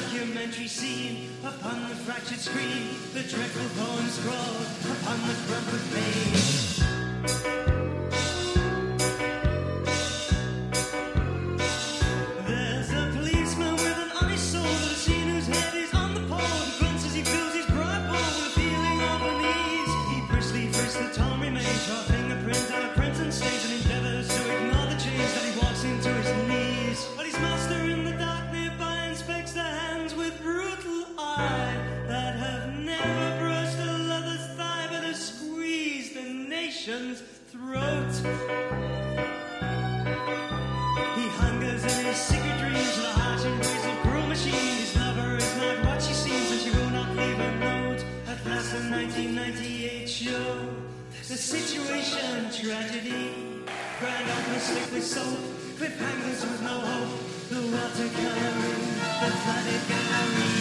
documentary scene upon the fractured screen, the dreadful poem scrawled upon the crumpled page. The situation, tragedy. Grand opera with soap. Cliffhangers with no hope. The watercoloring, the flooded gallery.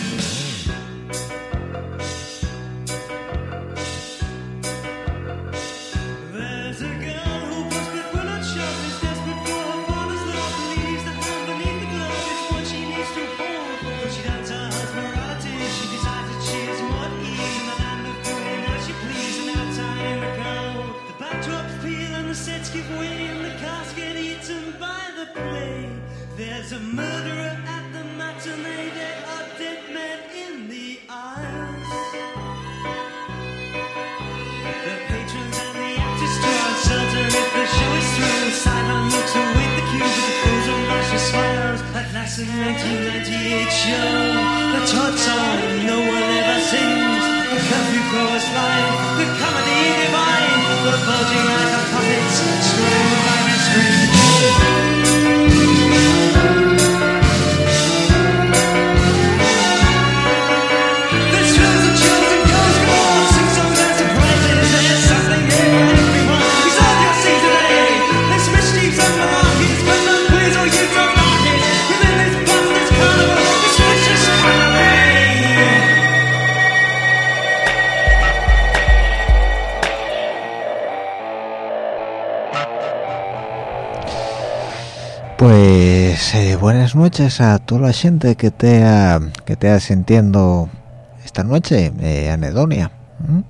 Buenas noches a toda la gente que te ha, que te ha sintiendo esta noche, eh, anedonia. ¿m?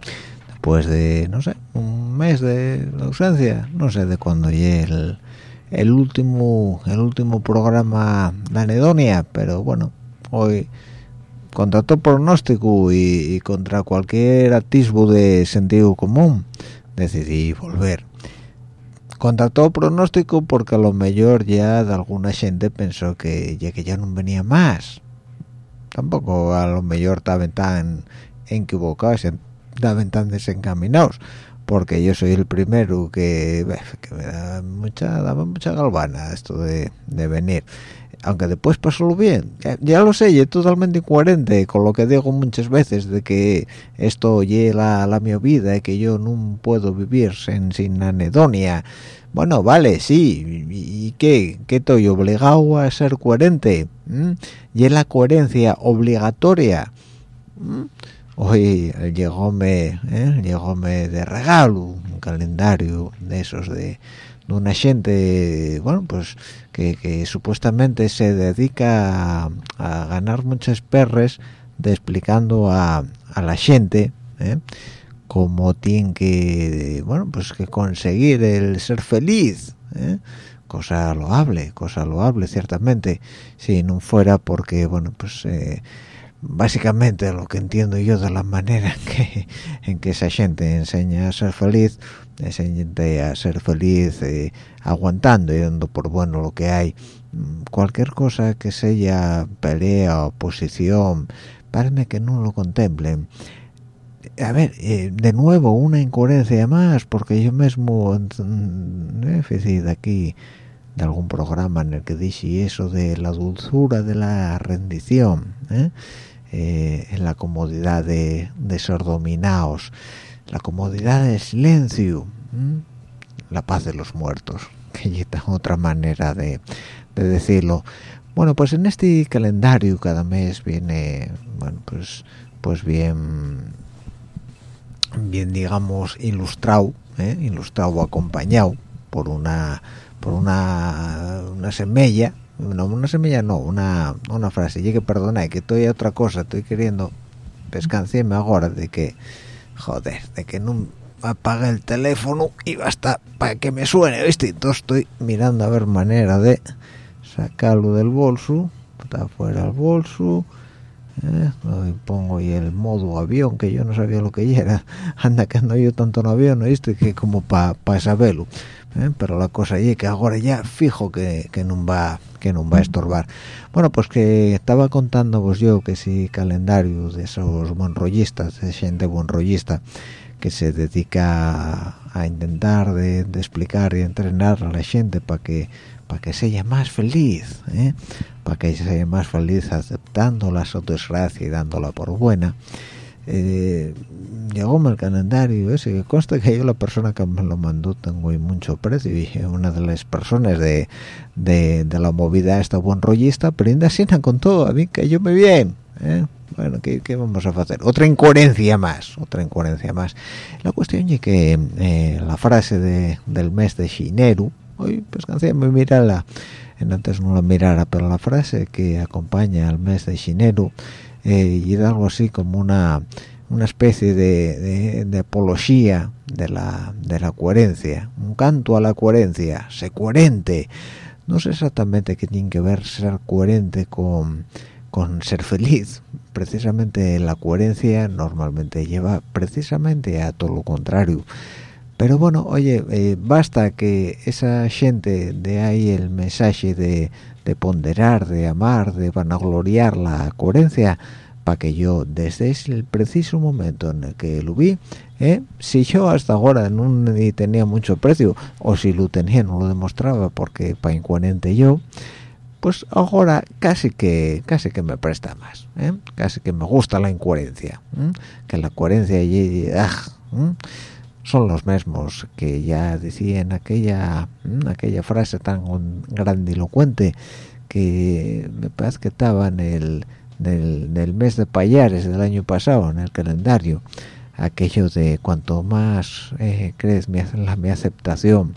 Después de, no sé, un mes de ausencia, no sé de cuándo llegue el, el último el último programa de anedonia, pero bueno, hoy contra todo pronóstico y, y contra cualquier atisbo de sentido común, decidí volver contra todo pronóstico porque a lo mejor ya de alguna gente pensó que ya que ya no venía más. Tampoco a lo mejor estaban tan equivocados estaban tan desencaminados porque yo soy el primero que, que me da mucha daba mucha galvana esto de, de venir aunque después pasó bien ya, lo sé y es totalmente incoherente con lo que digo muchas veces de que esto llega la, mi vida y que yo no puedo vivir sin, sin anedonia bueno vale sí y, y qué qué estoy obligado a ser coherente ¿Mm? y es la coherencia obligatoria ¿Mm? hoy llegóme ¿eh? llegóme de regalo un calendario de esos de de una gente bueno pues que, supuestamente se dedica a, ganar muchas perres de explicando a, a la gente ¿eh? cómo tiene que bueno pues que conseguir el ser feliz ¿eh? cosa loable cosa loable ciertamente si no fuera porque bueno pues eh, básicamente lo que entiendo yo de la manera en que, en que esa gente enseña a ser feliz, enseña a ser feliz eh, aguantando y dando por bueno lo que hay. Cualquier cosa que sea pelea, oposición, parece que no lo contemplen. A ver, eh, de nuevo, una incoherencia más, porque yo mismo, he de aquí, de algún programa en el que dije eso de la dulzura de la rendición, ¿eh? Eh, en la comodidad de, ser dominados, la comodidad del silencio, la paz de los muertos, que es otra manera de, decirlo. Bueno, pues en este calendario cada mes viene, bueno, pues, pues bien, bien digamos ilustrado, ¿eh? ilustrado acompañado por una, por una, una semilla no una semilla no una, una frase y que perdona que estoy a otra cosa estoy queriendo pescanciarme ahora de que joder de que no apaga el teléfono y basta para que me suene ¿viste? entonces estoy mirando a ver manera de sacarlo del bolso está fuera el bolso ¿eh? pongo y el modo avión que yo no sabía lo que era anda que ando yo tanto en avión ¿no viste? que como para pa saberlo ¿eh? pero la cosa es que ahora ya fijo que, que no va que no va a estorbar bueno pues que estaba contando vos yo que si calendario de esos monrollistas de gente buenrollista que se dedica a, intentar de, explicar y entrenar a la gente para que para que sea más feliz ¿eh? para que sea más feliz aceptando la desgracia y dándola por buena eh, llegó el calendario ese que consta que yo la persona que me lo mandó tengo mucho precio y una de las personas de, de, la movida esta buen rollista pero así con todo a mí yo me bien ¿eh? bueno ¿qué, vamos a hacer otra incoherencia más otra incoherencia más. La cuestión es que eh, la frase de, del mes de Shineru hoy pues me mira la antes no la mirara pero la frase que acompaña al mes de Shineru eh, y era algo así como una una especie de, de, apología de la, de la coherencia, un canto a la coherencia, sé coherente. No sé exactamente qué tiene que ver ser coherente con, con ser feliz. Precisamente la coherencia normalmente lleva precisamente a todo lo contrario. Pero bueno, oye, eh, basta que esa gente de ahí el mensaje de, de ponderar, de amar, de vanagloriar la coherencia, para que yo desde el preciso momento en el que lo vi ¿eh? si yo hasta ahora no tenía mucho precio o si lo tenía no lo demostraba porque para incoherente yo pues ahora casi que casi que me presta más ¿eh? casi que me gusta la incoherencia que la coherencia y, ah, son los mismos que ya decían aquella aquella frase tan grandilocuente que me parece que estaba en el mes de Payares del año pasado en el calendario aquello de cuanto más eh, crees mi, mi aceptación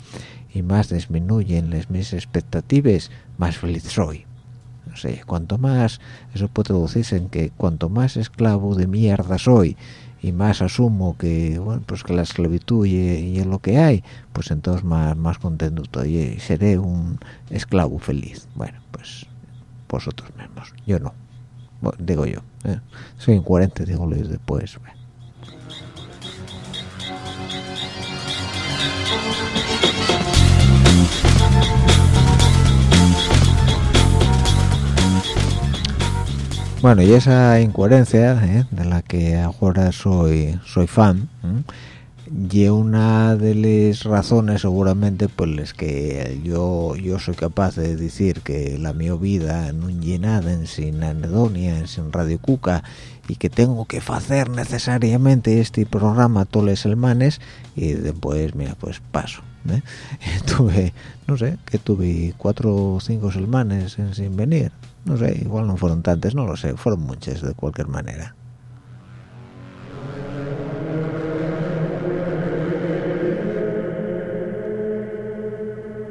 y más disminuyen las mis expectativas más feliz soy. No sé cuanto más eso puede traducirse en que cuanto más esclavo de mierda soy y más asumo que bueno pues que la esclavitud y, es lo que hay pues entonces más más contento estoy y seré un esclavo feliz. Bueno pues vosotros mismos. Yo no digo yo ¿eh? soy incoherente digo lo después bueno y esa incoherencia ¿eh? de la que ahora soy soy fan y una de las razones seguramente por las que yo yo soy capaz de decir que la mi vida no llenada en sin anedonia en sin radio cuca y que tengo que hacer necesariamente este programa todos los semanas y después mira pues paso ¿eh? tuve no sé que tuve cuatro o cinco semanas sin venir. No sé igual no fueron tantas no lo sé fueron muchas de cualquier manera.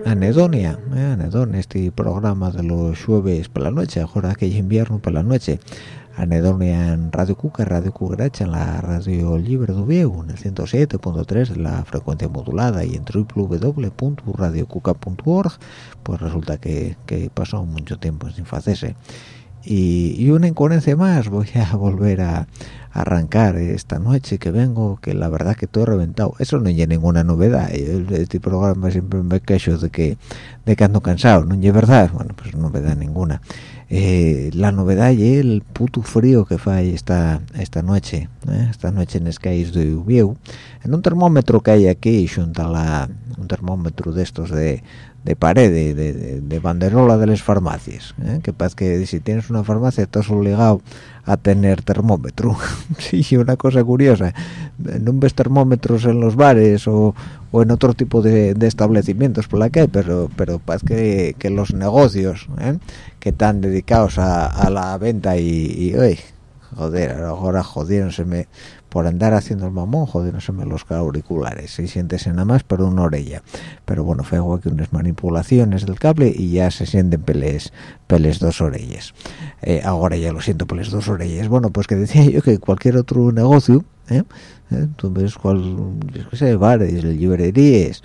Anedonia, eh, este programa de los jueves por la noche, ahora que es invierno por la noche, anedonia en Radio Cuca, Radio Cucaracha, en la radio libre de en el 107.3 de la frecuencia modulada y en www.radiocuca.org, pues resulta que, que pasó mucho tiempo sin hacerse. y, una incoherencia más voy a volver a, arrancar esta noche que vengo que la verdad que estoy reventado eso no es ninguna novedad este programa siempre me quejo de que de que ando cansado no es verdad bueno pues novedad ninguna eh, la novedad es el puto frío que fue esta esta noche ¿eh? esta noche en Skies de Ubieu en un termómetro que hay aquí junto a la un termómetro de estos de de pared, de, banderola de las farmacias. ¿eh? Que pasa que si tienes una farmacia estás obligado a tener termómetro. sí, una cosa curiosa. No ves termómetros en los bares o, o en otro tipo de, establecimientos por la que pero pero pasa que, que los negocios ¿eh? que están dedicados a, la venta y, y joder, ahora me por andar haciendo el mamón, joder, no se me los auriculares, y sientes nada más por una orella. Pero bueno, fue que unas manipulaciones del cable y ya se sienten peles, peles dos orellas. Eh, ahora ya lo siento peles dos orellas. Bueno, pues que decía yo que cualquier otro negocio, ¿eh? ¿Eh? tú ves cuál, qué sé, bares, librerías,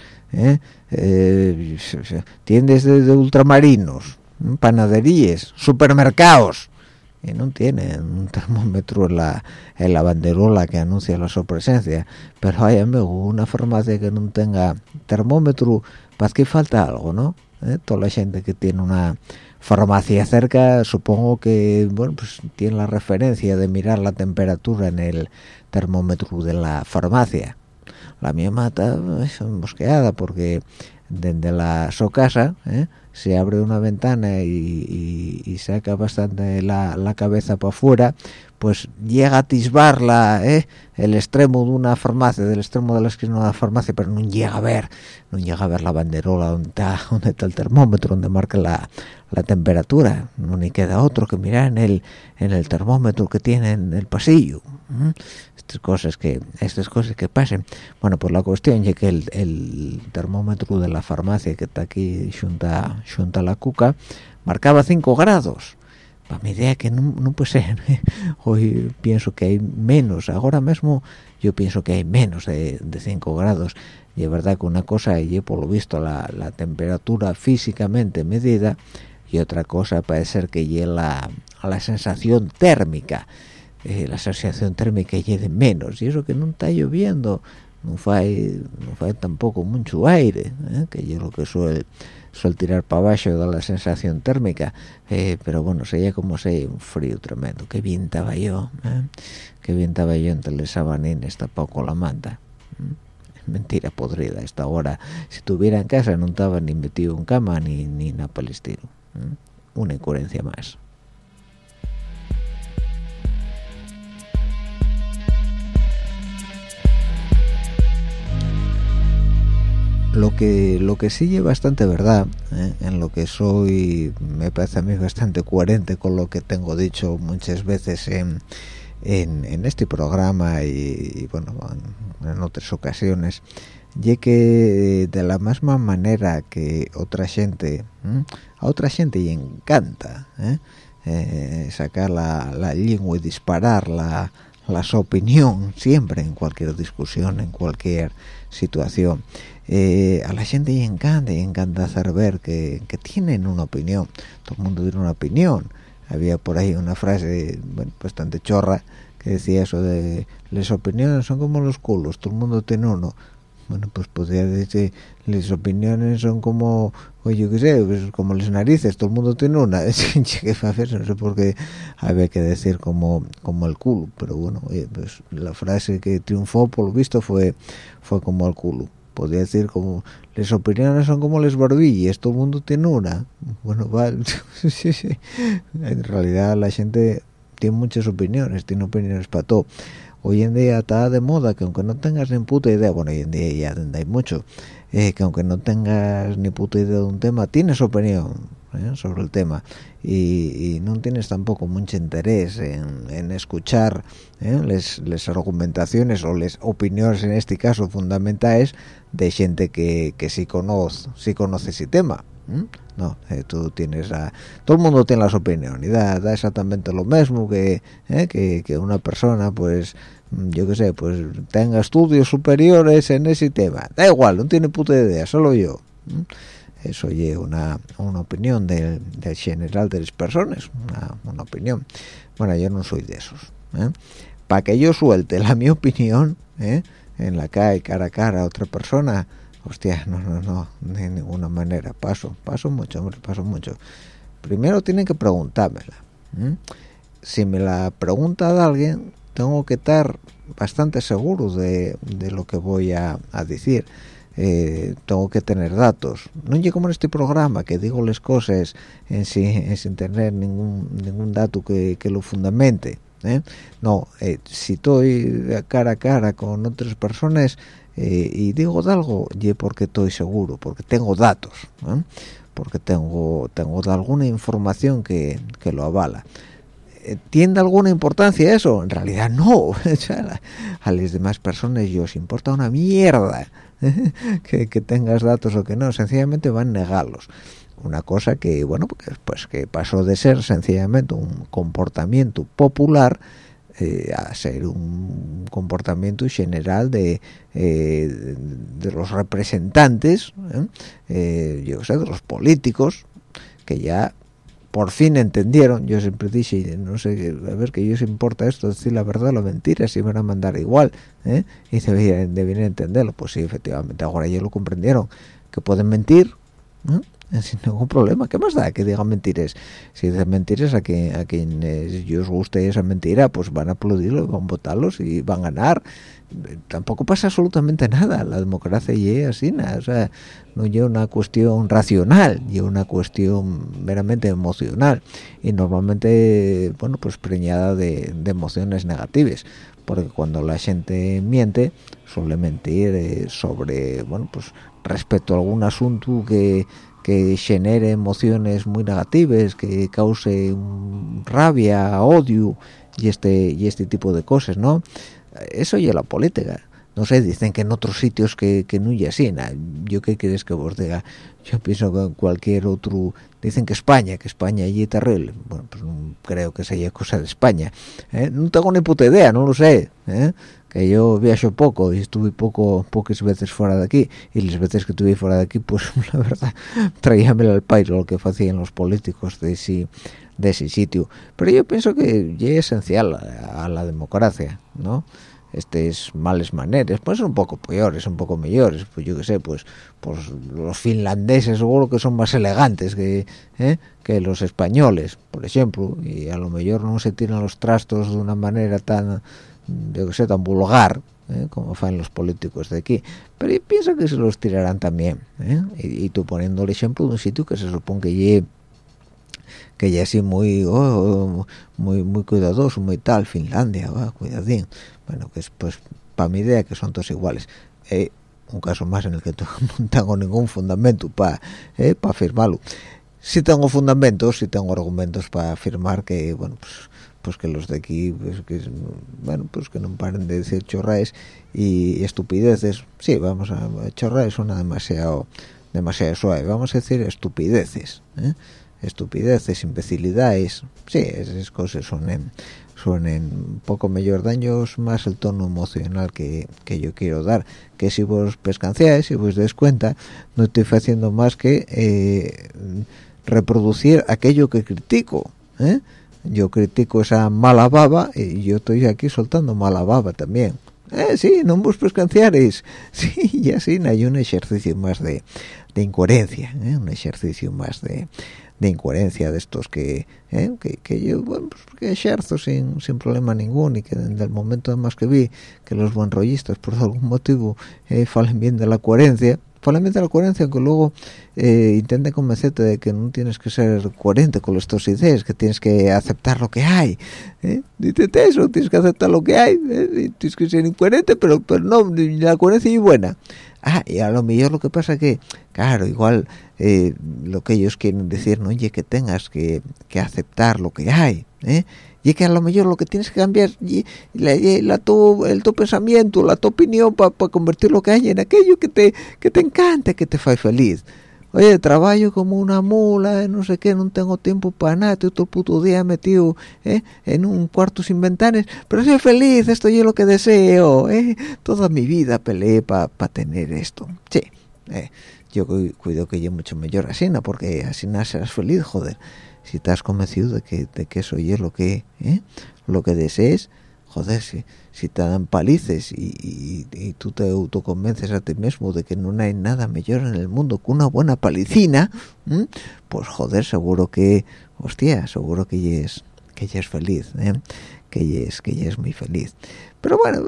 tiendas de ultramarinos, panaderías, supermercados, y no tienen un termómetro en la, en la banderola que anuncia la su presencia pero hay una farmacia que no tenga termómetro pues que falta algo no ¿Eh? toda la gente que tiene una farmacia cerca supongo que bueno pues tiene la referencia de mirar la temperatura en el termómetro de la farmacia la mía mata es mosqueada porque desde la su casa ¿eh? Se abre una ventana y, saca bastante la, cabeza para afuera, pues llega a tisbar ¿eh? el extremo de una farmacia, del extremo de la esquina de una farmacia, pero no llega a ver, no llega a ver la banderola donde está, donde está el termómetro, donde marca la, temperatura, no ni queda otro que mirar en el, en el termómetro que tiene en el pasillo estas cosas que estas cosas que pasen. Bueno pues la cuestión es que el, termómetro de la farmacia que está aquí junta junta la cuca marcaba 5 grados para mi idea que no, no puede ser hoy pienso que hay menos. Ahora mismo yo pienso que hay menos de, 5 grados. Y es verdad que una cosa y por lo visto la, la temperatura físicamente medida y otra cosa puede ser que llegue la, la sensación térmica eh, la asociación térmica llegue menos. Y eso que no está lloviendo no fue no tampoco mucho aire eh, que yo lo que suele suele tirar para abajo da la sensación térmica eh, pero bueno sería como un frío tremendo. Que bien estaba yo que bien estaba yo entre los sabanines tapado con la manta mentira podrida esta hora si estuviera en casa no estaba ni metido en cama ni ni nada por una incoherencia más lo que lo que sí es bastante verdad ¿eh? en lo que soy me parece a mí bastante coherente con lo que tengo dicho muchas veces en, en, este programa y, bueno en, otras ocasiones y que de la misma manera que otra gente a otra gente y encanta ¿eh? Eh, sacar la, lengua y disparar la, la su opinión siempre en cualquier discusión en cualquier situación eh, a la gente le encanta, le encanta hacer ver que, tienen una opinión, todo el mundo tiene una opinión. Había por ahí una frase bastante chorra que decía eso de las opiniones son como los culos, todo el mundo tiene uno. Bueno, pues podría decir, las opiniones son como, oye, qué sé, pues como las narices, todo el mundo tiene una. no sé por qué había que decir como, como el culo, pero bueno, pues la frase que triunfó por lo visto fue, fue como el culo podría decir como las opiniones son como les barbillas todo el mundo tiene una. Bueno vale sí, sí. en realidad la gente tiene muchas opiniones tiene opiniones para todo. Hoy en día está de moda que aunque no tengas ni puta idea bueno hoy en día ya hay mucho eh, que aunque no tengas ni puta idea de un tema tienes opinión ¿eh? sobre el tema. Y, no tienes tampoco mucho interés en, escuchar ¿eh? las argumentaciones o las opiniones en este caso fundamentales de gente que, que sí conoce sí conoce ese tema no eh, tú tienes a todo el mundo tiene las opiniones y da, da exactamente lo mismo que, que, que una persona pues yo qué sé pues tenga estudios superiores en ese tema. Da igual no tiene puta idea solo yo eso es una, una opinión del, general de las personas una, opinión. Bueno yo no soy de esos ¿eh? para que yo suelte la mi opinión ¿eh? en la calle cara a cara a otra persona hostia no no no de ninguna manera. Paso paso mucho hombre paso mucho. Primero tienen que preguntármela si me la pregunta de alguien tengo que estar bastante seguro de, lo que voy a, decir eh, tengo que tener datos no llego como en este programa que digo las cosas en sin tener ningún ningún dato que, lo fundamente ¿eh? no eh, si estoy cara a cara con otras personas y digo de algo y porque estoy seguro porque tengo datos porque tengo tengo alguna información que, que lo avala ¿Tiene alguna importancia eso? En realidad no. a las demás personas yo os importa una mierda que, tengas datos o que no. Sencillamente van a negarlos. Una cosa que, bueno, pues, pues que pasó de ser sencillamente un comportamiento popular eh, a ser un comportamiento general de, eh, de los representantes, ¿eh? yo sé, de los políticos, que ya por fin entendieron, yo siempre dije, no sé, a ver que ellos importa esto, decir la verdad o la mentira, si me van a mandar igual, ¿eh? y debían, debían entenderlo, pues sí, efectivamente, ahora ya lo comprendieron, que pueden mentir, sin ningún problema, ¿qué más da que digan mentiras? Si dicen mentiras a quien, a quien os guste esa mentira, pues van a aplaudirlo, van a votarlos y van a ganar, tampoco pasa absolutamente nada. La democracia y así o sea no es una cuestión racional es una cuestión meramente emocional y normalmente bueno pues preñada de, emociones negativas porque cuando la gente miente suele mentir eh, sobre bueno pues respecto a algún asunto que que genere emociones muy negativas que cause rabia odio y este y este tipo de cosas no eso y la política. No sé dicen que en otros sitios que, que no y así yo qué quieres que vos diga yo pienso que en cualquier otro dicen que España que España allí terrible. Bueno pues no creo que sea cosa de España ¿eh? no tengo ni puta idea no lo sé ¿eh? Que yo viajo poco y estuve poco pocas veces fuera de aquí y las veces que estuve fuera de aquí pues la verdad traíame al país lo que hacían los políticos de ese, de ese sitio pero yo pienso que es esencial a la democracia ¿no? Estos males maneras, pues son un poco peores, un poco mejores, pues yo qué sé, pues, pues los finlandeses seguro que son más elegantes que, ¿eh? que los españoles, por ejemplo, y a lo mejor no se tiran los trastos de una manera tan, yo que sé, tan vulgar, ¿eh? como hacen los políticos de aquí, pero yo pienso que se los tirarán también, ¿eh? y, tú poniendo el ejemplo de un sitio que se supone que que ya así muy oh, muy muy cuidadoso muy tal Finlandia va cuidadín bueno que es pues para mi idea que son todos iguales eh, un caso más en el que no tengo ningún fundamento para eh, afirmarlo si tengo fundamentos si tengo argumentos para afirmar que bueno pues pues que los de aquí pues que bueno pues que no paren de decir chorraes y estupideces sí vamos a chorraes suena demasiado demasiado suave vamos a decir estupideces ¿eh? estupideces, imbecilidades, sí, esas cosas suenen, suenen un poco mejor daños más el tono emocional que, que yo quiero dar, que si vos pescanciáis, si vos des cuenta, no estoy haciendo más que eh, reproducir aquello que critico, ¿eh? Yo critico esa mala baba y yo estoy aquí soltando mala baba también. Eh, sí, no vos pescanciaréis. Sí, y así hay un ejercicio más de, de incoherencia, ¿eh? un ejercicio más de, de incoherencia de estos que, ¿eh? que, yo bueno, pues que ejerzo sin, sin problema ninguno y que desde el momento además que vi que los buenrollistas por algún motivo eh, falen bien de la coherencia de la coherencia aunque luego eh, intenten convencerte de que no tienes que ser coherente con estas ideas que tienes que aceptar lo que hay ¿eh? Eso tienes que aceptar lo que hay ¿eh? tienes que ser incoherente pero pero no la coherencia es buena ah y a lo mejor lo que pasa que claro igual eh, lo que ellos quieren decir, no oye que tengas que, aceptar lo que hay, ¿eh? Y que a lo mejor lo que tienes que cambiar y la, tu, el tu pensamiento, la tu opinión para convertir lo que hay en aquello que te que te encanta, que te hace feliz. Oye, trabajo como una mula, no sé qué, no tengo tiempo para nada, estoy todo el puto día metido ¿eh? en un cuarto sin ventanas, pero soy feliz, esto es lo que deseo, ¿eh? toda mi vida peleé para tener esto. Sí, eh, yo cuido que yo mucho mejor así porque así serás feliz joder si estás convencido de que de que eso es lo que ¿eh? lo que desees joder si, te dan palices y, y, tú te autoconvences a ti mismo de que no hay nada mejor en el mundo que una buena palicina pues joder seguro que hostia seguro que ella es que ella es feliz ¿eh? que ella es que ella es muy feliz pero bueno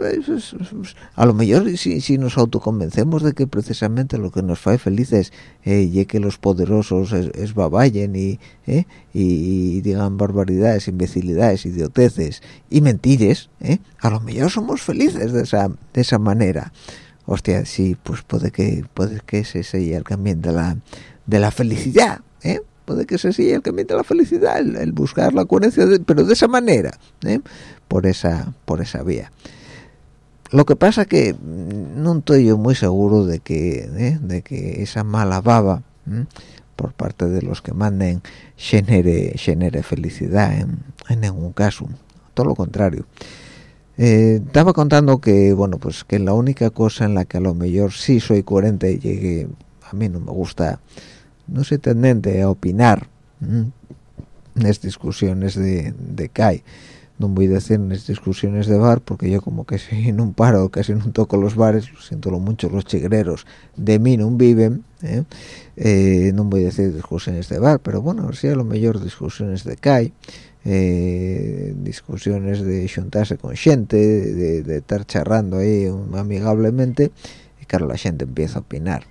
a lo mejor si, si nos autoconvencemos de que precisamente lo que nos hace felices eh, y que los poderosos es, baballen y, eh, y, digan barbaridades imbecilidades idioteces y mentires eh, a lo mejor somos felices de esa de esa manera hostia sí pues puede que puede que ese sea el camino de la de la felicidad ¿eh? puede que ese sea el camino de la felicidad el, buscar la coherencia pero de esa manera ¿eh? Por esa por esa vía. Lo que pasa que mm, no estoy yo muy seguro de que ¿eh? de que esa mala baba por parte de los que manden genere genere felicidad en, en ningún caso. Todo lo contrario. Eh, estaba contando que bueno pues que la única cosa en la que a lo mejor sí soy coherente y a mí no me gusta no soy tendente a opinar en las discusiones de, de CAI no voy a decir en las discusiones de bar porque yo como que si un paro casi no toco los bares siento lo mucho los chigreros de mí no viven ¿eh? Eh, no voy a decir discusiones de bar pero bueno sí a lo mejor discusiones de CAI eh, discusiones de juntarse con gente de, estar charrando ahí amigablemente y claro la gente empieza a opinar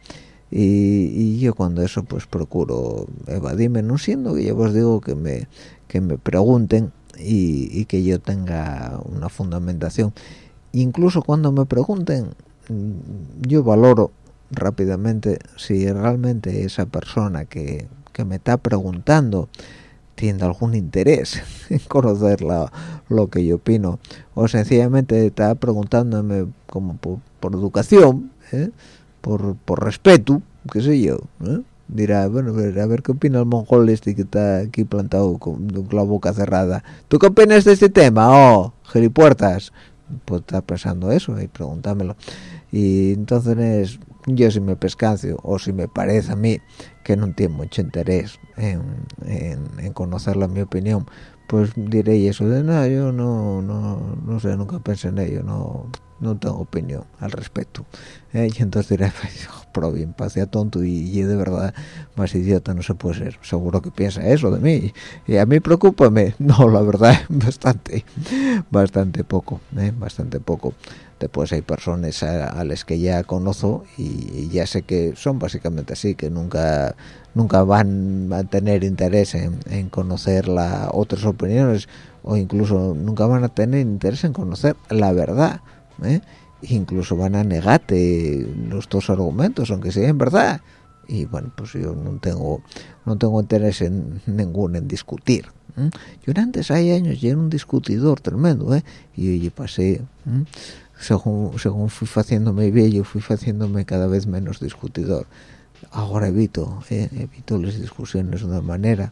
y, yo cuando eso pues procuro evadirme no siendo que yo os digo que me que me pregunten y, que yo tenga una fundamentación incluso cuando me pregunten yo valoro rápidamente si realmente esa persona que, que me está preguntando tiene algún interés en conocer lo que yo opino o sencillamente está preguntándome como por, educación ¿eh? por, por respeto qué sé yo ¿eh? Dirá bueno a ver qué opina el mongol este que está aquí plantado con, la boca cerrada ¿tú qué opinas de este tema? oh gilipuertas pues está pensando eso y pregúntamelo. Y entonces yo si me pescancio o si me parece a mí que no tiene mucho interés en, en, conocer la mi opinión pues diré eso de nada yo no, no, no sé nunca pensé en ello no no tengo opinión al respecto ¿eh? y entonces diré pero bien parecía tonto y, de verdad más idiota no se puede ser seguro que piensa eso de mí y a mí preocúpame no la verdad bastante bastante poco ¿eh? bastante poco después hay personas a, las que ya conozco y, ya sé que son básicamente así que nunca nunca van a tener interés en, conocer la, otras opiniones o incluso nunca van a tener interés en conocer la verdad ¿eh? incluso van a negarte los dos argumentos aunque sean verdad y bueno pues yo no tengo no tengo interés en ninguno en discutir yo antes hay años ya era un discutidor tremendo ¿eh? y yo pasé según, según fui haciéndome viejo, fui haciéndome cada vez menos discutidor. Ahora evito, eh, evito las discusiones de una manera.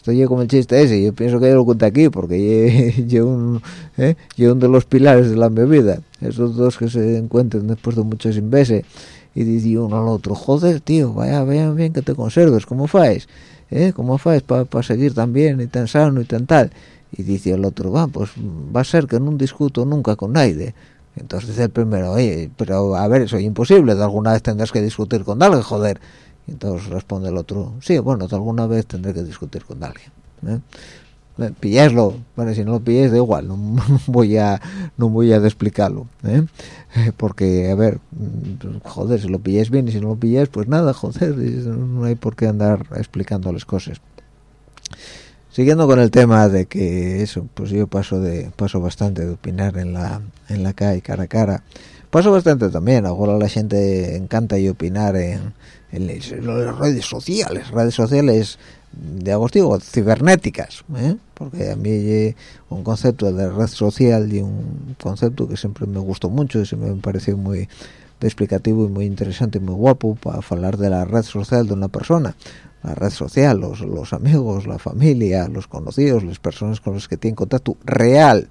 Estoy como el chiste ese, yo pienso que yo lo cuento aquí porque yo un, eh, uno de los pilares de la mi vida. Esos dos que se encuentran después de muchos inveses y dice uno al otro, joder tío, vaya, vaya bien que te conserves, ¿cómo faes? ¿Eh? ¿Cómo faes para seguir tan bien y tan sano y tan tal? Y dice el otro, va, pues va a ser que no discuto nunca con nadie entonces el primero, oye, pero a ver, eso es imposible, de alguna vez tendrás que discutir con alguien, joder. Y entonces responde el otro, sí, bueno, alguna vez tendré que discutir con alguien. ¿eh? pillaslo, bueno, si no lo pilláis da igual, no, voy a no voy a explicarlo, ¿eh? porque a ver, joder, si lo pilláis bien y si no lo pilláis, pues nada, joder, no hay por qué andar explicando las cosas siguiendo con el tema de que eso pues yo paso de paso bastante de opinar en la en la calle cara a cara paso bastante también ahora la gente encanta y opinar en, en las redes sociales redes sociales de agostigo cibernéticas ¿eh? porque a mí un concepto de red social y un concepto que siempre me gustó mucho y se me pareció muy explicativo y muy interesante y muy guapo para hablar de la red social de una persona. La red social, los, los amigos, la familia, los conocidos, las personas con las que tienen contacto real,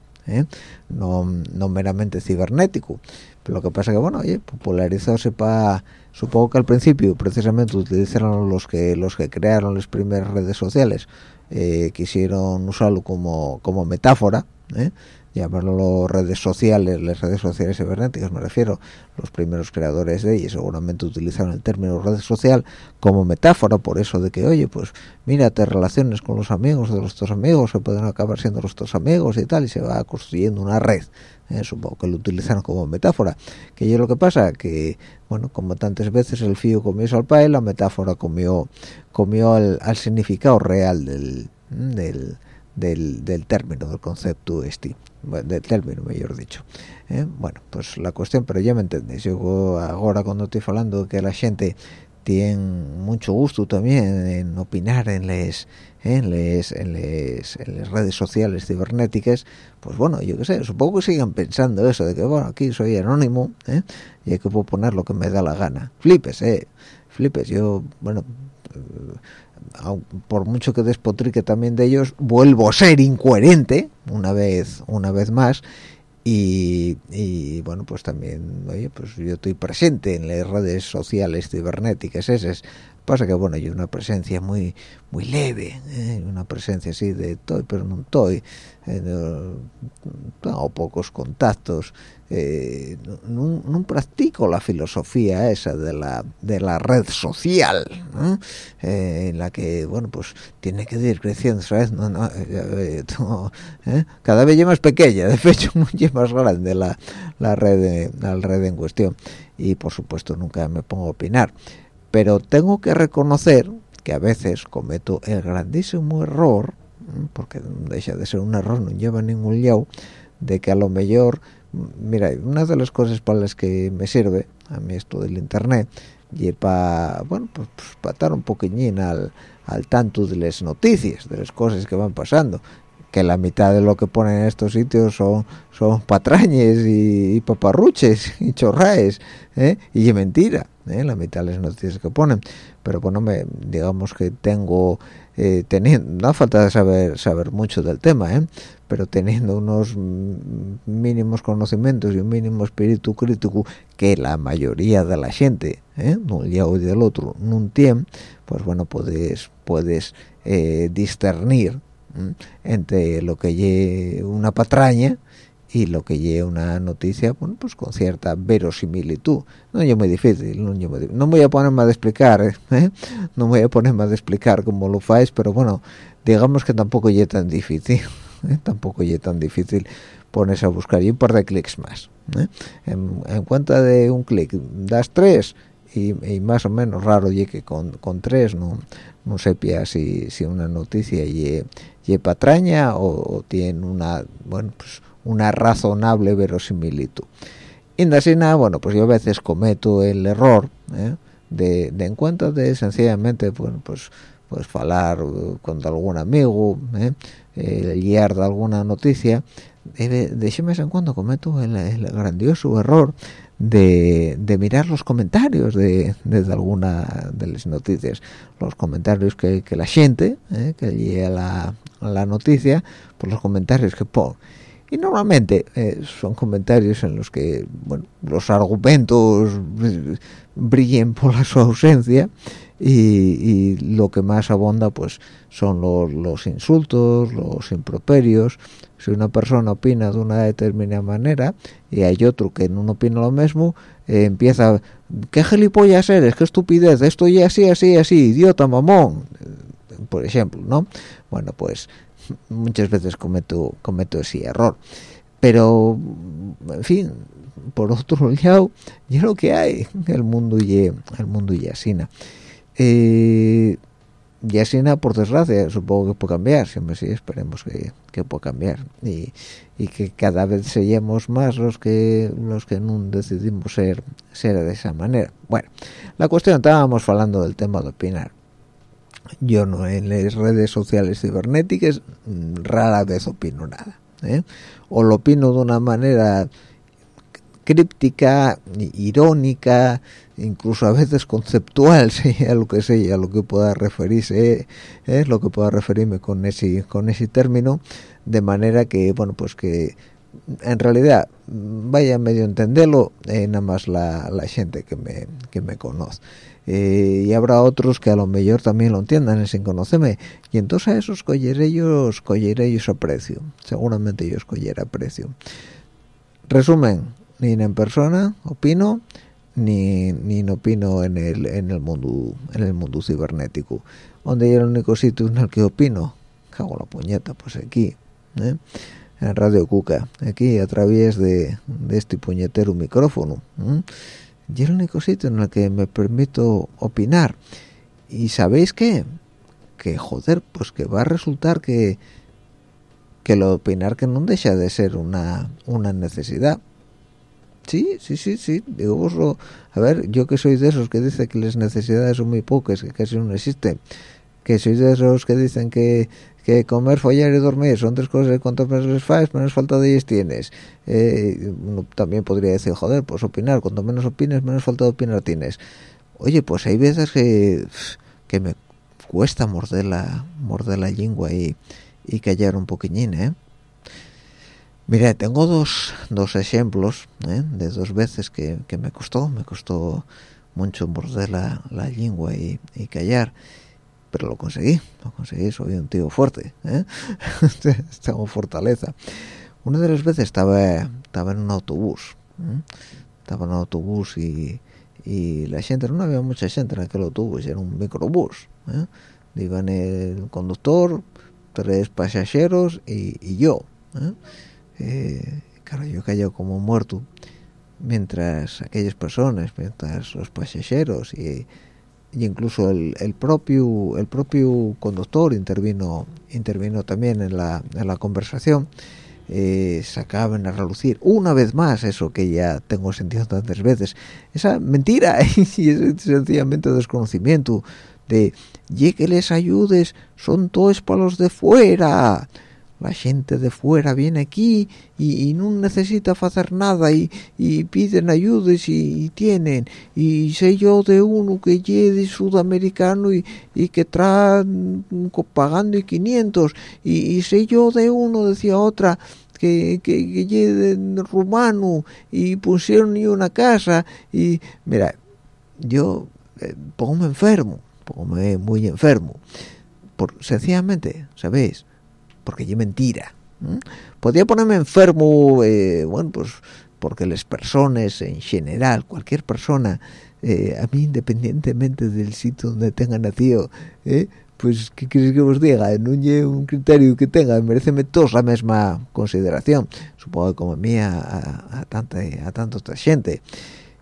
no, no meramente cibernético. Lo que pasa que bueno oye popularizóse para supongo que al principio precisamente utilizaron los que los que crearon las primeras redes sociales eh, quisieron usarlo como como metáfora ¿eh? llamarlo redes sociales, las redes sociales cibernéticas, me refiero, los primeros creadores de ellas seguramente utilizaron el término red social como metáfora, por eso de que, oye, pues mira, te relaciones con los amigos de los tus amigos, se pueden acabar siendo los tus amigos y tal, y se va construyendo una red. ¿Eh? supongo que lo utilizaron como metáfora. Que yo lo que pasa, que, bueno, como tantas veces el fío comió al país, la metáfora comió, comió al, significado real del, del del, término, del concepto este, del término, mejor dicho. ¿eh? Bueno, pues la cuestión, pero ya me entendéis, yo ahora cuando estoy hablando que la gente tiene mucho gusto también en opinar en les en les, en les, en las redes sociales cibernéticas pues bueno yo qué sé supongo que sigan pensando eso de que bueno aquí soy anónimo ¿eh? y hay que puedo poner lo que me da la gana flipes eh flipes yo bueno por mucho que despotrique también de ellos, vuelvo a ser incoherente una vez, una vez más. Y, bueno, pues también, oye, pues yo estoy presente en las redes sociales cibernéticas esas. Pasa que, bueno, hay una presencia muy muy leve, ¿eh? una presencia así de estoy, pero no estoy, eh, pocos contactos, eh, no, practico la filosofía esa de la de la red social en la que bueno pues tiene que ir creciendo ¿sabes? No, no, cada vez más pequeña de hecho es más grande la, la red la red en cuestión y por supuesto nunca me pongo a opinar pero tengo que reconocer que a veces cometo el grandísimo error porque deja de ser un error no lleva ningún lado de que a lo mejor mira, una de las cosas para las que me sirve a mí esto del internet y para, bueno, pues, pues, para estar un poquillín al, al tanto de las noticias, de las cosas que van pasando, que la mitad de lo que ponen en estos sitios son, son patrañes y, paparruches y chorraes, ¿eh? y mentira, ¿eh? la mitad de las noticias que ponen. Pero bueno, me, digamos que tengo, eh, teniendo, no falta saber saber mucho del tema, ¿eh? pero teniendo unos mínimos conocimientos y un mínimo espíritu crítico que la mayoría de la gente, ¿eh? de un día y del otro, no tiene, pues bueno, puedes, puedes eh, entre lo que lleve una patraña y lo que lleve una noticia bueno pues con cierta verosimilitud no es muy difícil no, no voy a ponerme a explicar ¿eh? ¿Eh? no voy a ponerme a explicar cómo lo fáis pero bueno digamos que tampoco es tan difícil ¿eh? tampoco es tan difícil ponerse a buscar y un par de clics más en, cuenta de un clic das tres y, más o menos raro y que con, con tres no no sepia si, si una noticia y patraña o, tiene una bueno pues una razonable verosimilitud y nada bueno pues yo a veces cometo el error ¿eh? de, de en cuenta de sencillamente bueno pues pues falar con algún amigo ¿eh? eh guiar de alguna noticia de, vez en cuando cometo el, grandioso error de, de, mirar los comentarios de, de, alguna de las noticias, los comentarios que, que la gente, eh, que llega la, la noticia, por pues los comentarios que pone. Y normalmente eh, son comentarios en los que bueno, los argumentos brillen por la su ausencia y, lo que más abonda pues son los, los insultos, los improperios. Si una persona opina de una determinada manera y hay otro que no opina lo mismo, eh, empieza, ¿qué gilipollas eres? ¿Qué estupidez? Esto ya así, así, así, idiota, mamón, por ejemplo, ¿no? Bueno, pues muchas veces cometo, cometo ese error. Pero, en fin, por otro lado, ya lo que hay, el mundo y el mundo y asina. Eh, y así por desgracia supongo que puede cambiar siempre sí esperemos que, que pueda cambiar y, y, que cada vez seamos más los que los que no decidimos ser ser de esa manera bueno la cuestión estábamos hablando del tema de opinar yo no en las redes sociales cibernéticas rara vez opino nada ¿eh? o lo opino de una manera críptica irónica incluso a veces conceptual, sea lo que sea, lo que pueda referirse, es lo que pueda referirme con ese con ese término, de manera que bueno pues que en realidad vaya medio entenderlo eh, nada más la, la, gente que me, que me conoce eh, y habrá otros que a lo mejor también lo entiendan sin conocerme y entonces a esos colleré ellos colleré ellos a precio seguramente ellos colleré a precio resumen ni en persona opino ni, ni no opino en el en el mundo en el mundo cibernético donde yo el único sitio en el que opino cago la puñeta pues aquí ¿eh? en Radio Cuca, aquí a través de, este puñetero micrófono. Y el único sitio en el que me permito opinar. ¿Y sabéis qué? Que joder, pues que va a resultar que que lo opinar que no deja de ser una, una necesidad. Sí, sí, sí, sí. Digo, vos a ver, yo que soy de esos que dicen que las necesidades son muy pocas, que casi no existen, que soy de esos que dicen que que comer, follar y dormir son tres cosas que cuanto menos les faes, menos falta de ellas tienes. Eh, uno también podría decir, joder, pues opinar, cuanto menos opines, menos falta de opinar tienes. Oye, pues hay veces que, que me cuesta morder la, morder la lengua y, y callar un poquillín, ¿eh? Mira, tengo dos, dos ejemplos ¿eh? de dos veces que, que, me costó, me costó mucho morder la, la lengua y, y callar pero lo conseguí, lo conseguí, soy un tío fuerte, ¿eh? tengo fortaleza. Una de las veces estaba, estaba en un autobús, ¿eh? estaba en un autobús y, y, la gente, no había mucha gente en aquel autobús, era un microbús, ¿eh? iban el conductor, tres pasajeros y, y yo. ¿eh? Eh, claro, yo cayó como muerto, mientras aquellas personas, mientras los pasajeros y y incluso el, el, propio el propio conductor intervino intervino también en la, en la conversación eh, sacaban a relucir una vez más eso que ya tengo sentido tantas veces. Esa mentira y ese sencillamente desconocimiento de que les ayudes son todos palos de fuera la gente de fuera viene aquí y, no necesita hacer nada y, piden ayudas y, tienen. Y sé yo de uno que llegue sudamericano y, que trae pagando y 500 y, sé yo de uno decía otra que, que, que rumano y pusieron y una casa y mira yo eh, pongo enfermo pongo muy enfermo por sencillamente sabéis porque es mentira podría ponerme enfermo eh, bueno pues porque las personas en general cualquier persona eh, a mí independientemente del sitio donde tenga nacido eh, pues qué quieres que os diga no hay un criterio que tenga mereceme todos la misma consideración supongo que como a mí a, tanta a tanta gente.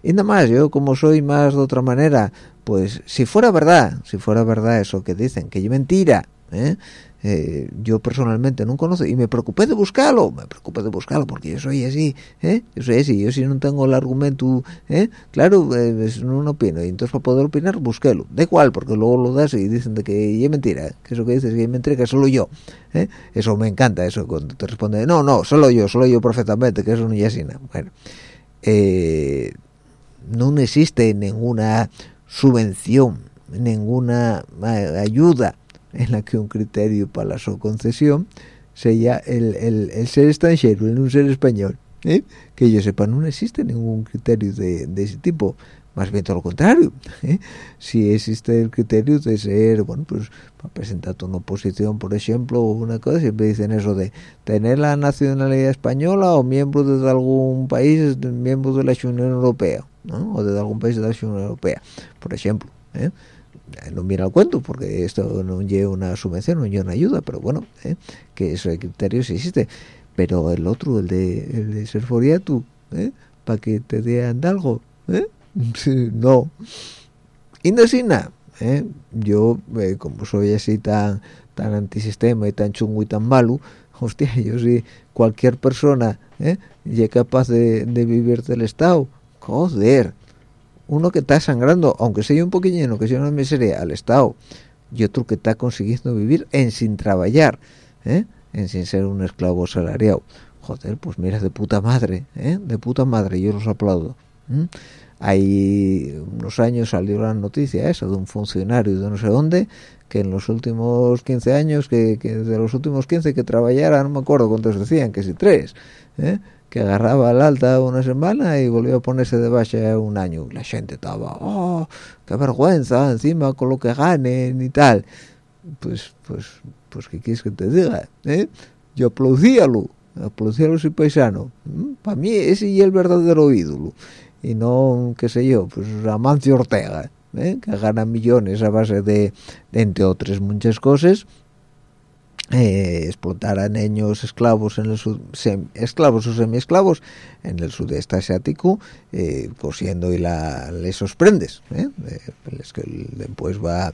Y nada más yo como soy más de otra manera pues si fuera verdad si fuera verdad eso que dicen que es mentira ¿eh? Eh, yo personalmente no conozco y me preocupé de buscarlo me preocupé de buscarlo porque yo soy así ¿eh? yo soy así yo si no tengo el argumento ¿eh? claro eh, no opino y entonces para poder opinar búsquelo da igual porque luego lo das y dicen de que es mentira que eso que dices que es mentira que solo yo eso me encanta eso cuando te responde no no solo yo solo yo perfectamente que eso no es así bueno no existe ninguna subvención ninguna ayuda en la que un criterio para su concesión sea el, el, el ser extranjero, el un ser español. ¿eh? Que yo sepa, no existe ningún criterio de, de ese tipo, más bien todo lo contrario. ¿eh? Si existe el criterio de ser, bueno, pues para presentar una oposición, por ejemplo, o una cosa, siempre dicen eso de tener la nacionalidad española o miembro de algún país, miembro de la Unión Europea, ¿no? o de algún país de la Unión Europea, por ejemplo. ¿eh? No mira el cuento porque esto no lleva una subvención, no lleva una ayuda, pero bueno, ¿eh? que ese criterio sí existe. Pero el otro, el de, el de ser foriatu, ¿eh? para que te den algo, ¿eh? no. Nada, ¿eh? yo eh, como soy así tan tan antisistema y tan chungo y tan malo, hostia, yo si cualquier persona ¿eh? capaz de, de vivir del Estado, joder, uno que está sangrando, aunque sea un que sea una miseria al Estado, y otro que está consiguiendo vivir en sin trabajar, ¿eh? en sin ser un esclavo salariado. Joder, pues mira, de puta madre, ¿eh? de puta madre, yo los aplaudo. Hay unos años salió la noticia esa de un funcionario de no sé dónde que en los últimos 15 años, que, de los últimos 15 que trabajara, no me acuerdo cuántos decían, que si tres, ¿eh? Que agarraba al alta una semana y volvió a ponerse de baja un año. La gente estaba, oh, qué vergüenza, encima con lo que ganen y tal. Pues, pues, pues, ¿qué quieres que te diga? ¿Eh? Yo aplaudíalo, aplaudíalo soy paisano. ¿Mm? Para mí ese es el verdadero ídolo. Y no, qué sé yo, pues Amancio Ortega, ¿eh? que gana millones a base de, entre otras muchas cosas, eh, a niños esclavos en el esclavos o semiesclavos en el sudeste asiático eh, cosiendo y la les sorprendes ¿eh? es que después va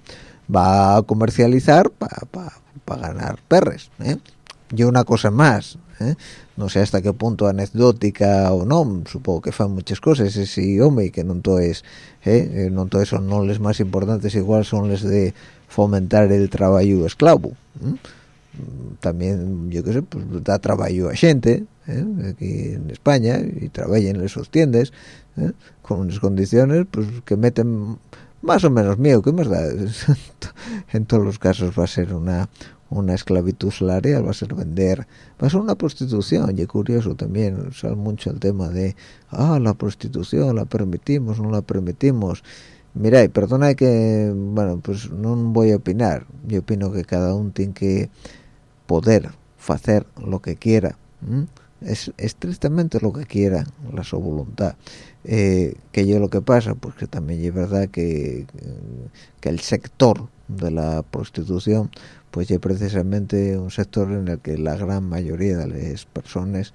va a comercializar para ganar perres ¿eh? y una cosa más ¿eh? no sé hasta qué punto anecdótica o no supongo que fan muchas cosas ese hombre que no todo es ¿eh? no todo son no les más importantes igual son les de fomentar el trabajo esclavo también yo qué sé pues da trabajo a gente ¿eh? aquí en España y trabajan en esos tiendas ¿eh? con unas condiciones pues que meten más o menos miedo que más da en todos los casos va a ser una una esclavitud salarial va a ser vender va a ser una prostitución y curioso también sale mucho el tema de ah la prostitución la permitimos no la permitimos mira perdona que bueno pues no voy a opinar yo opino que cada uno tiene que poder hacer lo que quiera es estrictamente lo que quiera la su voluntad. Eh, que yo lo que pasa pues que también es verdad que, que el sector de la prostitución pues es precisamente un sector en el que la gran mayoría de las personas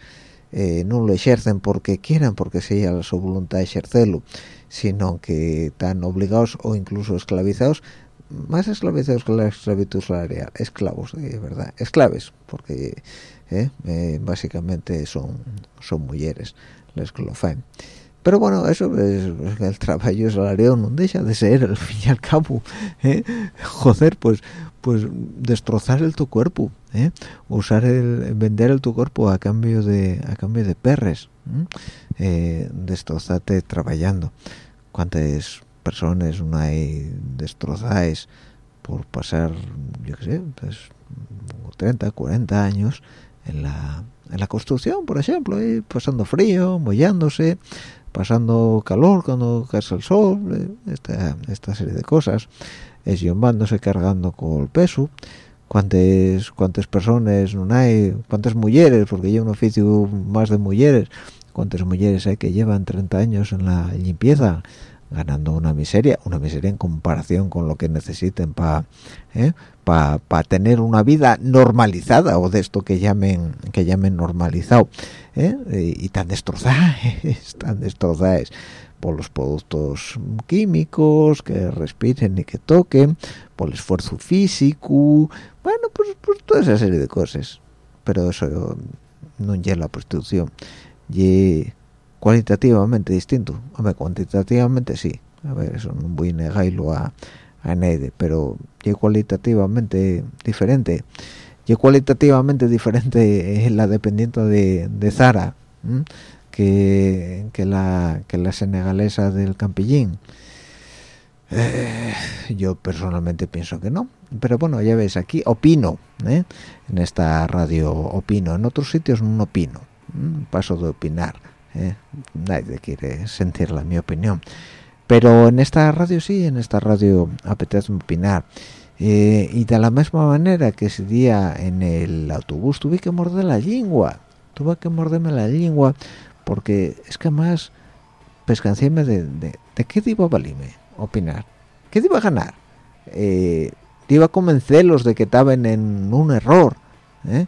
eh, no lo ejercen porque quieran porque sea su voluntad ejercerlo sino que están obligados o incluso esclavizados más esclavizados que la esclavitud salarial, esclavos, de verdad, esclaves, porque eh, eh, básicamente son son mujeres las que lo hacen. Pero bueno, eso es el trabajo salario no deja de ser, al fin y al cabo, ¿eh? joder, pues pues destrozar el tu cuerpo, ¿eh? usar el vender el tu cuerpo a cambio de a cambio de perres, ¿eh? destrozarte trabajando. ¿Cuántas personas no hay destrozadas por pasar, yo qué sé, pues 30, 40 años en la, en la construcción, por ejemplo, pasando frío, mollándose, pasando calor cuando cae el sol, eh, esta, esta serie de cosas, es llevándose cargando con el peso, cuántas cuántas personas no hay, cuántas mujeres, porque hay un oficio más de mujeres, cuántas mujeres hay que llevan 30 años en la limpieza, ganando una miseria, una miseria en comparación con lo que necesiten para ¿eh? para tener una vida normalizada o de esto que llamen que llamen normalizado ¿eh? y tan destrozadas, tan destrozadas por los productos químicos que respiren y que toquen, por el esfuerzo físico, bueno, pues, pues toda esa serie de cosas. Pero eso no llega la prostitución. Y cualitativamente distinto. Hombre cuantitativamente sí. A ver eso no voy a negarlo a, a pero y cualitativamente diferente. Y cualitativamente diferente es la dependiente de, de Zara que, que la que la senegalesa del Campillín. Eh, yo personalmente pienso que no. Pero bueno ya ves aquí opino ¿eh? en esta radio opino. En otros sitios no opino paso de opinar ¿eh? nadie quiere sentir la mi opinión pero en esta radio sí en esta radio apetece opinar eh, y de la misma manera que ese día en el autobús tuve que morder la lengua tuve que morderme la lengua porque es que más pescancéme de, de, de qué iba a valirme opinar qué iba a ganar eh, iba a convencerlos de que estaban en un error ¿eh?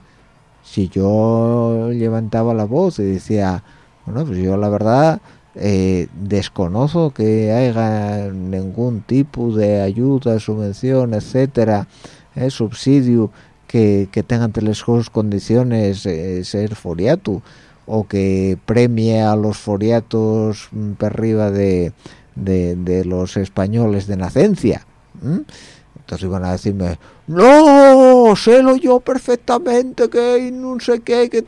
si yo levantaba la voz y decía bueno pues yo la verdad eh, desconozco que haya ningún tipo de ayuda subvención etcétera eh, subsidio que, que tengan las condiciones eh, ser foriato o que premie a los foriatos mm, per arriba de, de, los españoles de nacencia entonces iban a decirme no sélo yo perfectamente que no sé qué que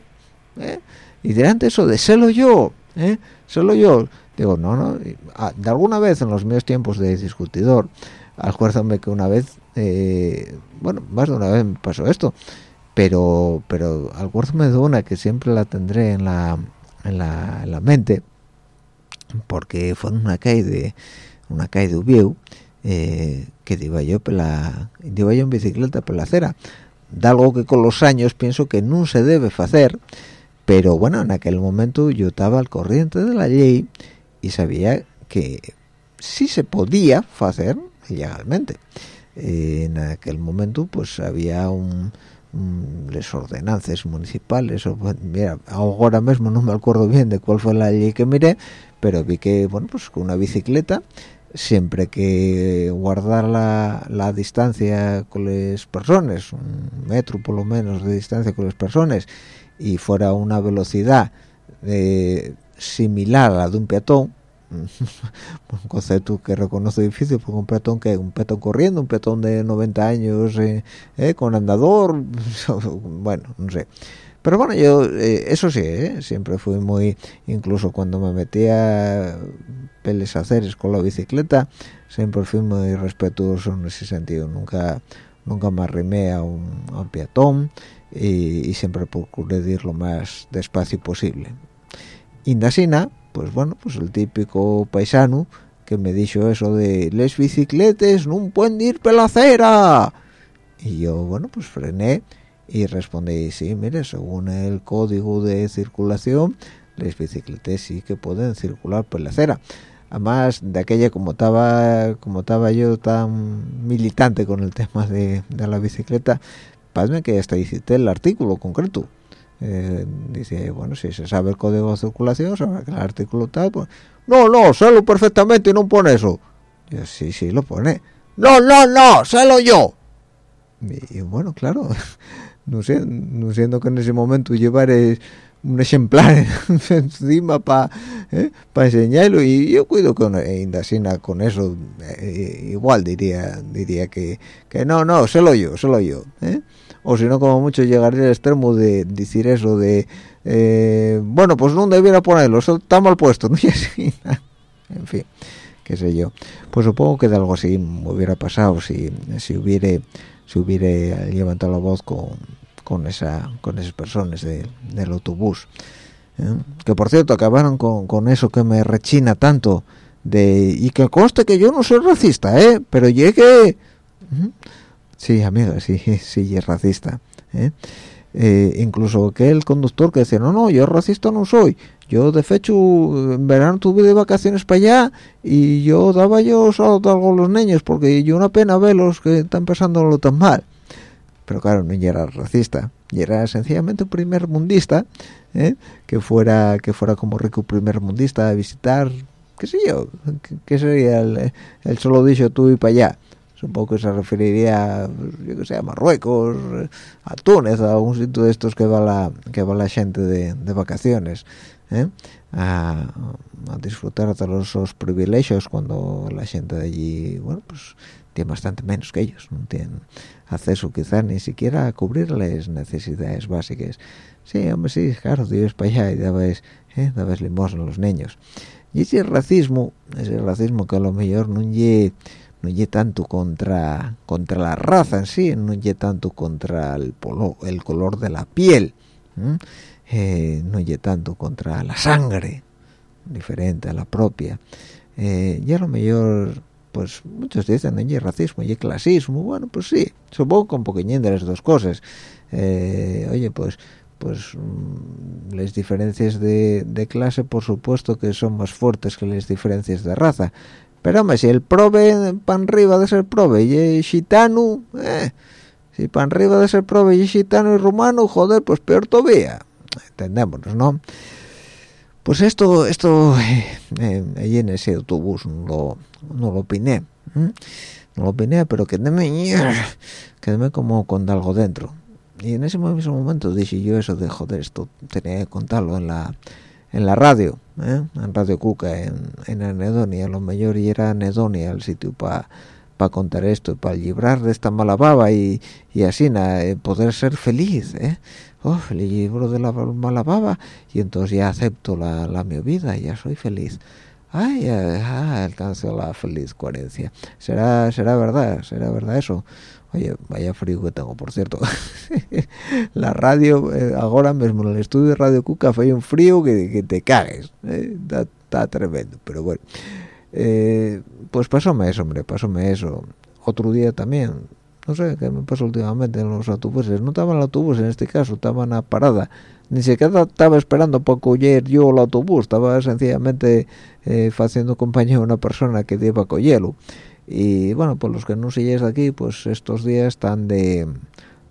y delante eso de sélo yo ¿eh? solo yo digo no no ah, de alguna vez en los míos tiempos de discutidor acuérdame que una vez eh, bueno más de una vez me pasó esto pero pero acuérdame de una que siempre la tendré en la en la, mente porque fue una calle de una calle de eh, que iba yo la iba yo en bicicleta por la acera de algo que con los años pienso que no se debe hacer pero bueno en aquel momento yo estaba al corriente de la ley y sabía que sí se podía hacer legalmente eh, en aquel momento pues había un, municipales o, mira ahora mismo no me acuerdo bien de cuál fue la ley que miré pero vi que bueno pues con una bicicleta siempre que guardar la, la distancia con las personas un metro por lo menos de distancia con las personas y fuera una velocidad eh, similar a la de un peatón un concepto que reconozco difícil porque un peatón que un peatón corriendo un peatón de 90 años eh, eh, con andador bueno no sé. Pero bueno yo eh, eso sí siempre fui muy incluso cuando me metía peles haceres con la bicicleta siempre fui muy respetuoso en ese sentido. Nunca nunca me arrimé a un, peatón y, siempre procuré ir lo más despacio posible. Indasina pues bueno, pues el típico paisano que me dijo eso de les bicicletes no pueden ir por la acera y yo bueno pues frené y respondí sí mire según el código de circulación las bicicletes sí que pueden circular por la acera además de aquella como estaba como estaba yo tan militante con el tema de, la bicicleta padme que hasta hiciste el artículo concreto eh, dice, bueno, si se sabe el código de circulación, sabe que el artículo tal, pues, no, no, sélo perfectamente y no pone eso. Yo, sí, sí, lo pone. No, no, no, sélo yo. Y, bueno, claro, no sé, no siendo que en ese momento llevaré un ejemplar encima para ¿eh? enseñarlo y yo cuido con Indasina con eso eh, igual diría diría que, que no no sélo yo sélo yo ¿eh? O si no como mucho llegaría al extremo de decir eso de eh, bueno pues no debiera ponerlo eso está mal puesto no en fin qué sé yo. Pues supongo que de algo así me hubiera pasado si si hubiera si hubiera levantado la voz con con esa con esas personas del autobús ¿eh? que por cierto acabaron con, eso que me rechina tanto de y que conste que yo no soy racista eh pero llegué Sí, amiga, sí, sí, es racista. ¿eh? ¿eh? incluso que el conductor que decía, no, no, yo racista no soy. Yo, de hecho, en verano tuve de vacaciones para allá y yo daba yo solo algo a los niños porque yo una pena verlos que están pasándolo tan mal. Pero claro, no era racista, y era sencillamente un primer mundista, ¿eh? que fuera que fuera como rico primer mundista a visitar, qué sé yo, qué sería el, el solo dicho tú y para allá supongo que se referiría yo que sé, a Marruecos a Túnez a algún sitio de estos que va la que va la gente de, vacaciones ¿eh? a, disfrutar de los, esos privilegios cuando la gente de allí bueno pues tiene bastante menos que ellos no tienen acceso quizá ni siquiera a cubrir las necesidades básicas sí hombre sí claro tú para allá y dabas ¿eh? dabas limosna a los niños y ese racismo ese racismo que a lo mejor no llegue no es tanto contra contra la raza en sí no es tanto contra el polo, el color de la piel eh, no es tanto contra la sangre diferente a la propia. Eh, y a lo mejor pues muchos dicen no es racismo y clasismo bueno pues sí supongo con poquillín de las dos cosas. Eh, oye pues pues mm, las diferencias de, clase por supuesto que son más fuertes que las diferencias de raza pero hombre, si el prove pan arriba de ser prove y gitano, eh, si pan arriba de ser prove y gitano y rumano, joder, pues peor todavía. Entendémonos, ¿no? Pues esto, esto, eh, allí en ese autobús no lo, no lo opiné. No lo opiné, pero quedéme, quedéme como con algo dentro. Y en ese mismo momento dije yo eso de, joder, esto tenía que contarlo en la en la radio, ¿eh? en Radio Cuca, en, en Anedonia, lo mejor era Anedonia el sitio para para contar esto, para librar de esta mala baba y, y así, eh, poder ser feliz, ¿eh? oh, el libro de la mala baba y entonces ya acepto la, la mi vida ya soy feliz ay, ah, alcanzo la feliz coherencia será será verdad será verdad eso vaya frío que tengo por cierto. La radio eh, ahora mismo en el estudio de Radio Cuca hay un frío que, te cagues eh, está, tremendo pero bueno. Eh, pues pasóme eso hombre pasóme eso. Otro día también no sé qué me pasó últimamente en los autobuses no estaban el autobús en este caso estaban a parada. Ni siquiera estaba esperando para coger yo el autobús estaba sencillamente eh, haciendo compañía a una persona que iba a cogerlo y bueno pues los que no sigues de aquí pues estos días están de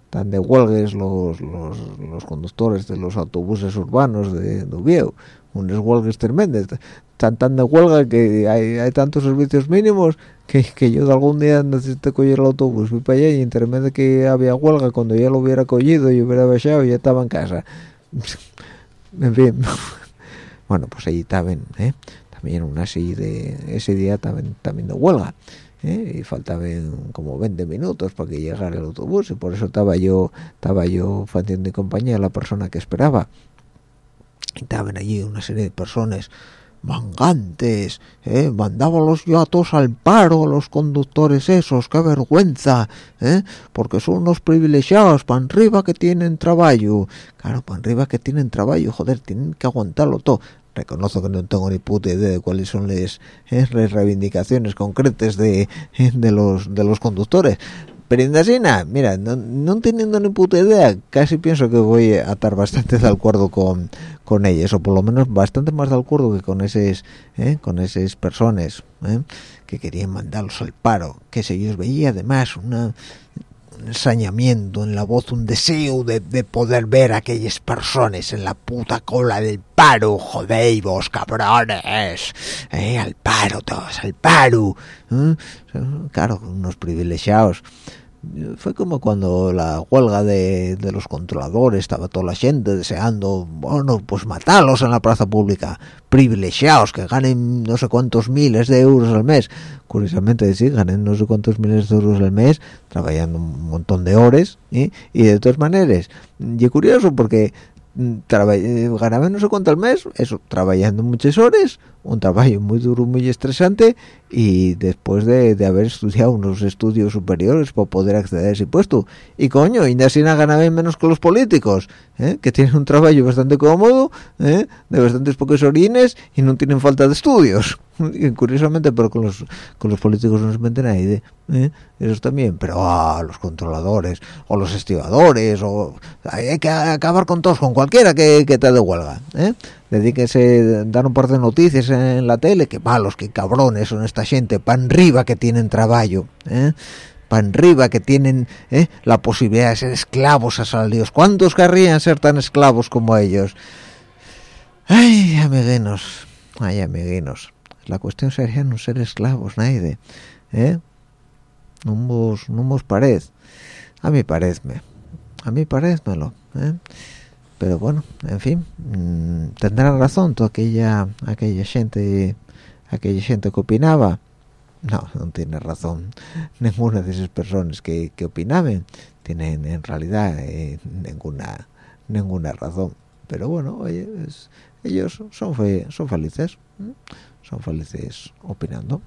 están de huelgues los, los, los, conductores de los autobuses urbanos de Dubieu unos huelgues tremendas están tan de huelga que hay, hay tantos servicios mínimos que, que, yo de algún día necesité coger el autobús fui para allá y entre de que había huelga cuando ya lo hubiera cogido y hubiera bajado ya estaba en casa. En fin bueno pues allí estaban ¿eh? también una así de ese día también también de huelga ¿eh? y faltaban como 20 minutos para que llegara el autobús y por eso estaba yo estaba yo haciendo compañía a la persona que esperaba y estaban allí una serie de personas mangantes, ¿eh? mandábalos yo a todos al paro, los conductores esos, qué vergüenza, ¿eh? porque son unos privilegiados, pan arriba que tienen trabajo, claro, pan arriba que tienen trabajo, joder, tienen que aguantarlo todo. Reconozco que no tengo ni puta idea de cuáles son las, ¿eh? reivindicaciones concretas de, ¿eh? de, los, de los conductores, Perindasina, mira, no, teniendo ni puta idea, casi pienso que voy a estar bastante de acuerdo con, con ellas, o por lo menos bastante más de acuerdo que con esas, ¿eh? con personas ¿eh? que querían mandarlos al paro, que se ellos veía además una, ensañamiento en la voz, un deseo de, poder ver a aquellas personas en la puta cola del paro, jodéis vos cabrones, ¿eh? al paro todos, al paro, claro, unos privilegiados fue como cuando la huelga de, los controladores estaba toda la gente deseando bueno pues matarlos en la plaza pública privilegiados que ganen no sé cuántos miles de euros al mes curiosamente sí ganen no sé cuántos miles de euros al mes trabajando un montón de horas y de todas maneras y curioso porque mm, eh, ganaban no sé cuánto al mes eso trabajando muchas horas un trabajo muy duro, muy estresante y después de, haber estudiado unos estudios superiores para poder acceder a ese puesto. Y coño, no ganan menos que los políticos, ¿eh? que tienen un trabajo bastante cómodo, ¿eh? de bastantes pocos orines y no tienen falta de estudios. Curiosamente, pero con los, con los políticos no se meten ahí, ¿eh? esos también. Pero ah, los controladores, o los estibadores, o hay que acabar con todos, con cualquiera que, que te de huelga. Dedíquese dar un par de noticias en la tele que malos que cabrones son esta gente pan arriba que tienen trabajo ¿eh? pan arriba que tienen ¿eh? la posibilidad de ser esclavos a salidos cuántos querrían ser tan esclavos como ellos ay amiguinos ay amiguinos la cuestión sería no ser esclavos nadie ¿eh? no vos no a mí parezme a mí parezmelo ¿eh? Pero bueno en fin mm, tendrán razón toda aquella aquella gente aquella gente que opinaba. No no tiene razón ninguna de esas personas que, que opinaban. Tienen en realidad eh, ninguna ninguna razón. Pero bueno oye ellos son son felices son felices opinando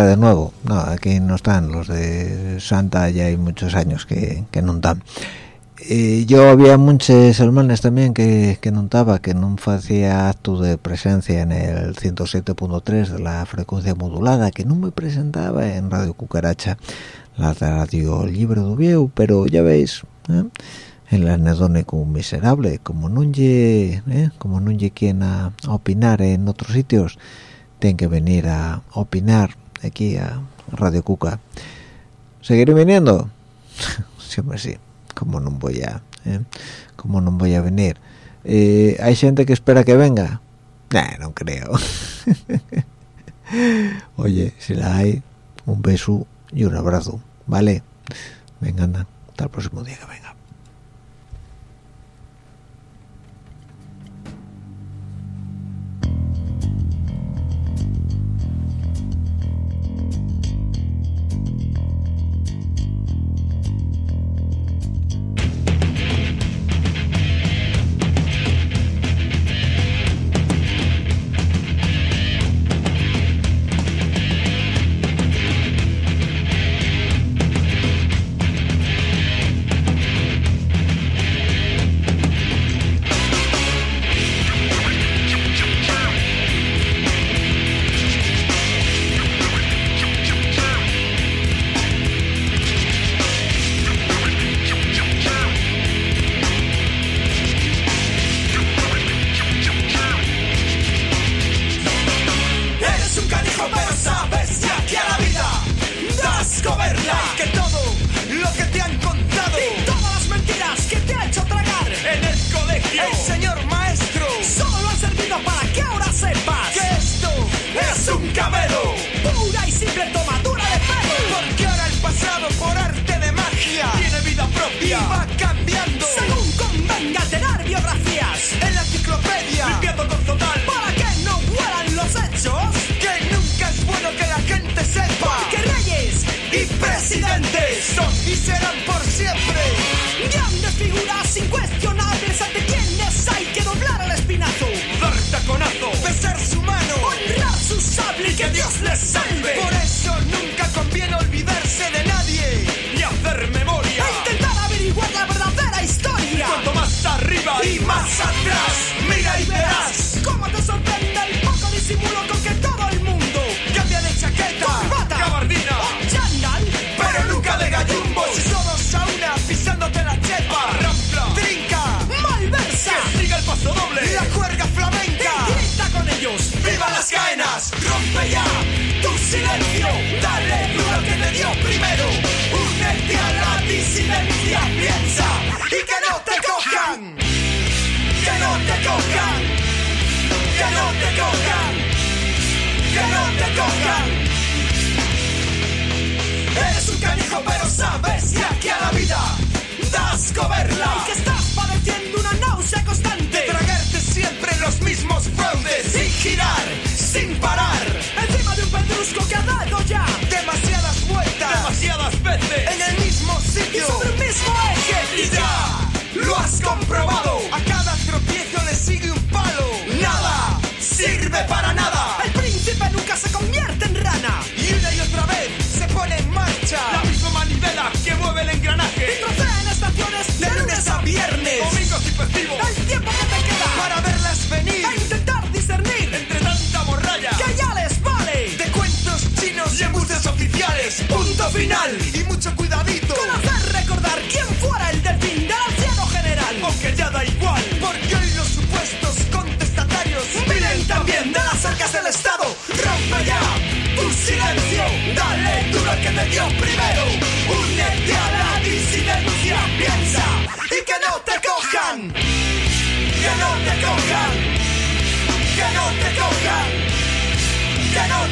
de nuevo. No, aquí no están los de Santa, ya hay muchos años que, no están. Eh, yo había muchos hermanos también que, que no estaba, que no hacía acto de presencia en el 107.3 de la frecuencia modulada, que no me presentaba en Radio Cucaracha, la radio Libre de Vieu, pero ya veis, ¿eh? el anedónico miserable, como no ¿eh? como no lle quien a, a opinar en otros sitios, tienen que venir a opinar aquí a Radio Cuca. ¿Seguiré viniendo? Siempre sí, como no voy a, eh? como no voy a venir. Eh, ¿Hay gente que espera que venga? No creo. Oye, si la hay, un beso y un abrazo, ¿vale? Venga, hasta el próximo día que venga. cojan. Eres un canijo, pero sabes que aquí a la vida das coberla. de lunes a viernes. Domingos y festivos. El tiempo que te queda para verlas venir. A intentar discernir entre tanta morralla que ya les vale. De cuentos chinos y embuses oficiales. Punto final y mucho cuidadito. Conocer, recordar quién fuera el delfín del anciano general. Aunque ya da igual, porque hoy los supuestos contestatarios vienen también de las arcas del Estado. Rompe ya tu silencio. Dale duro que te dio primero.